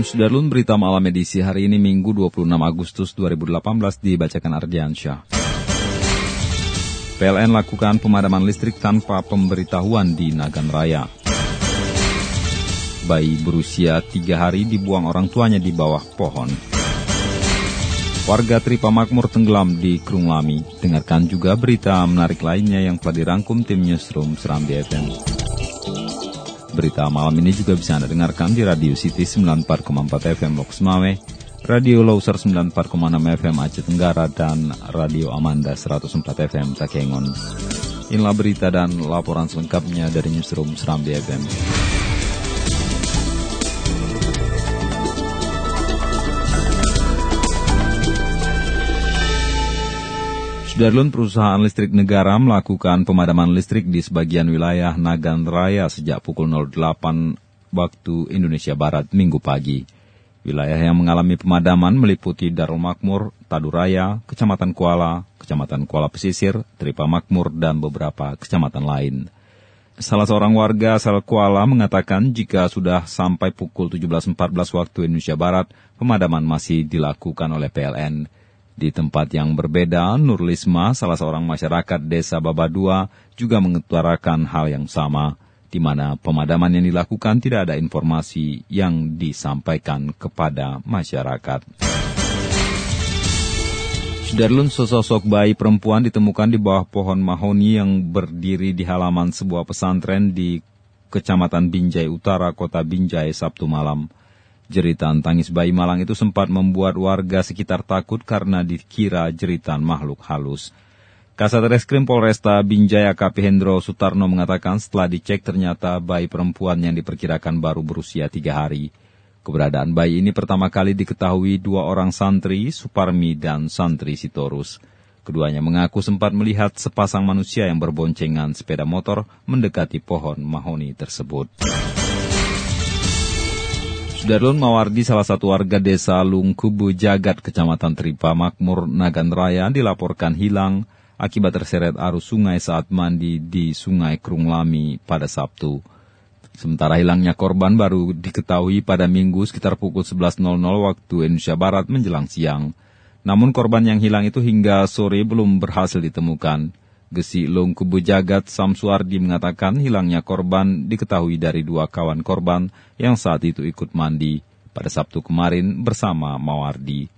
Assalamualaikum Sudarlun, berita malam edisi hari ini Minggu 26 Agustus 2018 dibacakan Ardiansyah. PLN lakukan pemadaman listrik tanpa pemberitahuan di Nagan Raya. Bayi berusia tiga hari dibuang orang tuanya di bawah pohon. Warga Tripa Makmur tenggelam di Krung Lami. Dengarkan juga berita menarik lainnya yang telah dirangkum tim Newsroom Serambi FM. Berita malam ini juga bisa Anda dengarkan di Radio City 94,4 FM Lok Semawe, Radio Loser 94,6 FM Aceh Tenggara, dan Radio Amanda 104 FM Takengon. Inilah berita dan laporan selengkapnya dari Newsroom Serambi FM. Sudarlun perusahaan listrik negara melakukan pemadaman listrik di sebagian wilayah Nagan Raya sejak pukul 08 waktu Indonesia Barat minggu pagi. Wilayah yang mengalami pemadaman meliputi Darul Makmur, Taduraya, Kecamatan Kuala, Kecamatan Kuala Pesisir, Tripa Makmur, dan beberapa kecamatan lain. Salah seorang warga asal Kuala mengatakan jika sudah sampai pukul 17.14 waktu Indonesia Barat, pemadaman masih dilakukan oleh PLN. Di tempat yang berbeda, Nurlisma, salah seorang masyarakat desa Babadua, juga mengutarakan hal yang sama, di mana pemadaman yang dilakukan tidak ada informasi yang disampaikan kepada masyarakat. Sudarlun sosok bayi perempuan ditemukan di bawah pohon mahoni yang berdiri di halaman sebuah pesantren di Kecamatan Binjai Utara, Kota Binjai, Sabtu malam. Jeritan tangis bayi malang itu sempat membuat warga sekitar takut karena dikira jeritan makhluk halus. Kasat Reskrim Polresta Binjai AKP Hendro Sutarno mengatakan setelah dicek ternyata bayi perempuan yang diperkirakan baru berusia tiga hari. Keberadaan bayi ini pertama kali diketahui dua orang santri, Suparmi dan santri Sitorus. Keduanya mengaku sempat melihat sepasang manusia yang berboncengan sepeda motor mendekati pohon mahoni tersebut. Sudarlun Mawardi, salah satu warga desa Lungkubu Jagat, Kecamatan Tripa Makmur, Nagan Raya, dilaporkan hilang akibat terseret arus sungai saat mandi di Sungai Krung Lami pada Sabtu. Sementara hilangnya korban baru diketahui pada minggu sekitar pukul 11.00 waktu Indonesia Barat menjelang siang. Namun korban yang hilang itu hingga sore belum berhasil ditemukan. Gesi Long Kubu Jagat Samsuardi mengatakan hilangnya korban diketahui dari dua kawan korban yang saat itu ikut mandi pada Sabtu kemarin bersama Mawardi.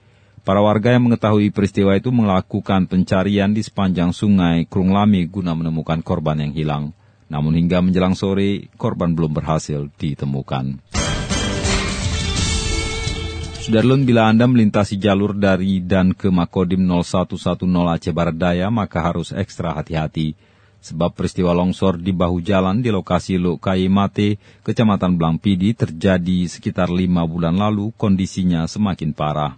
Para warga yang mengetahui peristiwa itu melakukan pencarian di sepanjang sungai Krung Lami guna menemukan korban yang hilang. Namun hingga menjelang sore, korban belum berhasil ditemukan. Sudarlun, bila Anda melintasi jalur dari dan ke Makodim 0110 Aceh Barat Daya, maka harus ekstra hati-hati. Sebab peristiwa longsor di bahu jalan di lokasi Lukai Mate, Kecamatan Blangpidi terjadi sekitar lima bulan lalu, kondisinya semakin parah.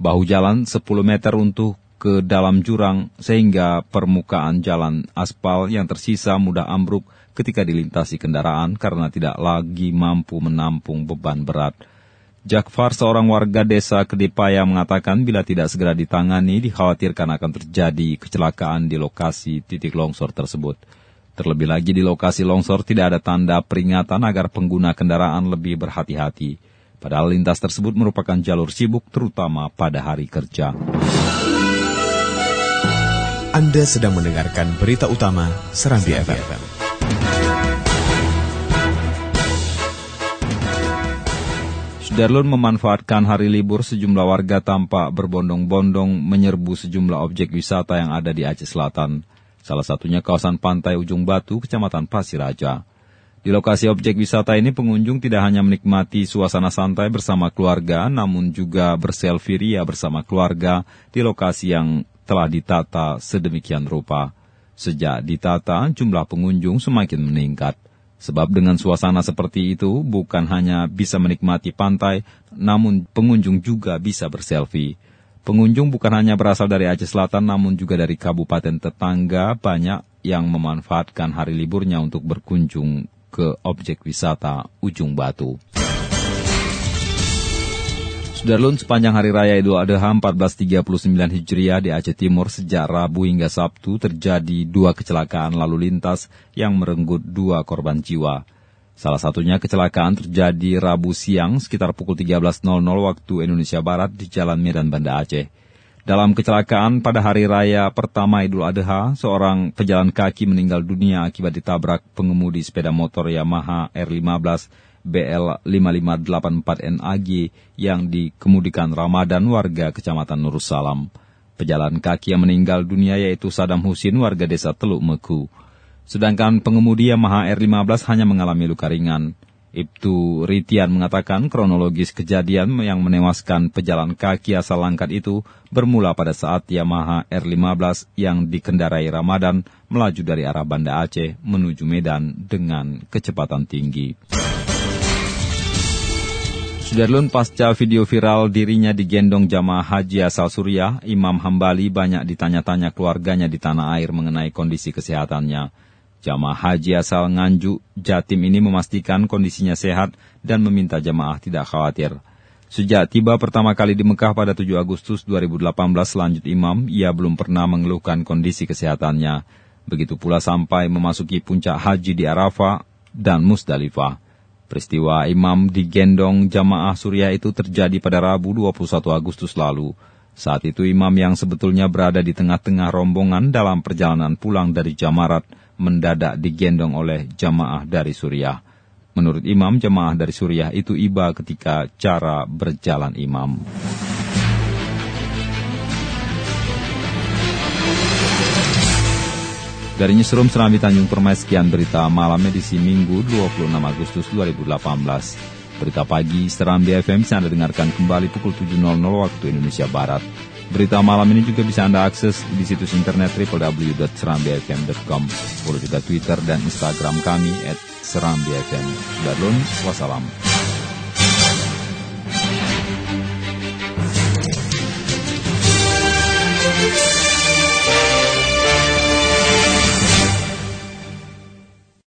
Bahu jalan 10 meter untuk ke dalam jurang, sehingga permukaan jalan aspal yang tersisa mudah ambruk ketika dilintasi kendaraan karena tidak lagi mampu menampung beban berat. Jakfar, seorang warga desa Kedipaya mengatakan bila tidak segera ditangani, dikhawatirkan akan terjadi kecelakaan di lokasi titik longsor tersebut. Terlebih lagi di lokasi longsor tidak ada tanda peringatan agar pengguna kendaraan lebih berhati-hati. Padahal lintas tersebut merupakan jalur sibuk terutama pada hari kerja. Anda sedang mendengarkan berita utama Serambi FM. Darlun memanfaatkan hari libur sejumlah warga tampak berbondong-bondong menyerbu sejumlah objek wisata yang ada di Aceh Selatan. Salah satunya kawasan pantai Ujung Batu, Kecamatan Pasir Raja. Di lokasi objek wisata ini pengunjung tidak hanya menikmati suasana santai bersama keluarga, namun juga berselfie ria bersama keluarga di lokasi yang telah ditata sedemikian rupa. Sejak ditata, jumlah pengunjung semakin meningkat. Sebab dengan suasana seperti itu bukan hanya bisa menikmati pantai, namun pengunjung juga bisa berselfie. Pengunjung bukan hanya berasal dari Aceh Selatan namun juga dari kabupaten tetangga banyak yang memanfaatkan hari liburnya untuk berkunjung ke objek wisata Ujung Batu. Sudarlun sepanjang Hari Raya Idul Adha 1439 Hijriah di Aceh Timur sejak Rabu hingga Sabtu terjadi dua kecelakaan lalu lintas yang merenggut dua korban jiwa. Salah satunya kecelakaan terjadi Rabu siang sekitar pukul 13.00 waktu Indonesia Barat di Jalan Medan Banda Aceh. Dalam kecelakaan pada hari raya pertama Idul Adha, seorang pejalan kaki meninggal dunia akibat ditabrak pengemudi sepeda motor Yamaha R15 BL5584NAG yang dikemudikan Ramadan warga Kecamatan Nursalam. Pejalan kaki yang meninggal dunia yaitu Sadam Husin warga desa Teluk Meku. Sedangkan pengemudi Yamaha R15 hanya mengalami luka ringan. Ibtu Ritian mengatakan kronologis kejadian yang menewaskan pejalan kaki asal Langkat itu bermula pada saat Yamaha R15 yang dikendarai Ramadan melaju dari arah Banda Aceh menuju Medan dengan kecepatan tinggi. Sudarlun pasca video viral dirinya digendong jamaah haji asal Suriah, Imam Hambali banyak ditanya-tanya keluarganya di tanah air mengenai kondisi kesehatannya. Jamaah haji asal Nganjuk, Jatim ini memastikan kondisinya sehat dan meminta jamaah tidak khawatir. Sejak tiba pertama kali di Mekah pada 7 Agustus 2018 lanjut imam, ia belum pernah mengeluhkan kondisi kesehatannya. Begitu pula sampai memasuki puncak haji di Arafah dan Musdalifah. Peristiwa imam digendong jamaah surya itu terjadi pada Rabu 21 Agustus lalu. Saat itu imam yang sebetulnya berada di tengah-tengah rombongan dalam perjalanan pulang dari Jamarat mendadak digendong oleh jamaah dari Suriah. Menurut imam, jamaah dari Suriah itu iba ketika cara berjalan imam. Dari Newsroom Serambi Tanjung Permai, sekian berita malam edisi Minggu 26 Agustus 2018. Berita pagi Serambi FM bisa Anda dengarkan kembali pukul 7.00 waktu Indonesia Barat. Berita malam ini juga bisa Anda akses di situs internet www.serambifm.com. Follow juga Twitter dan Instagram kami at Serambi FM. Wassalam.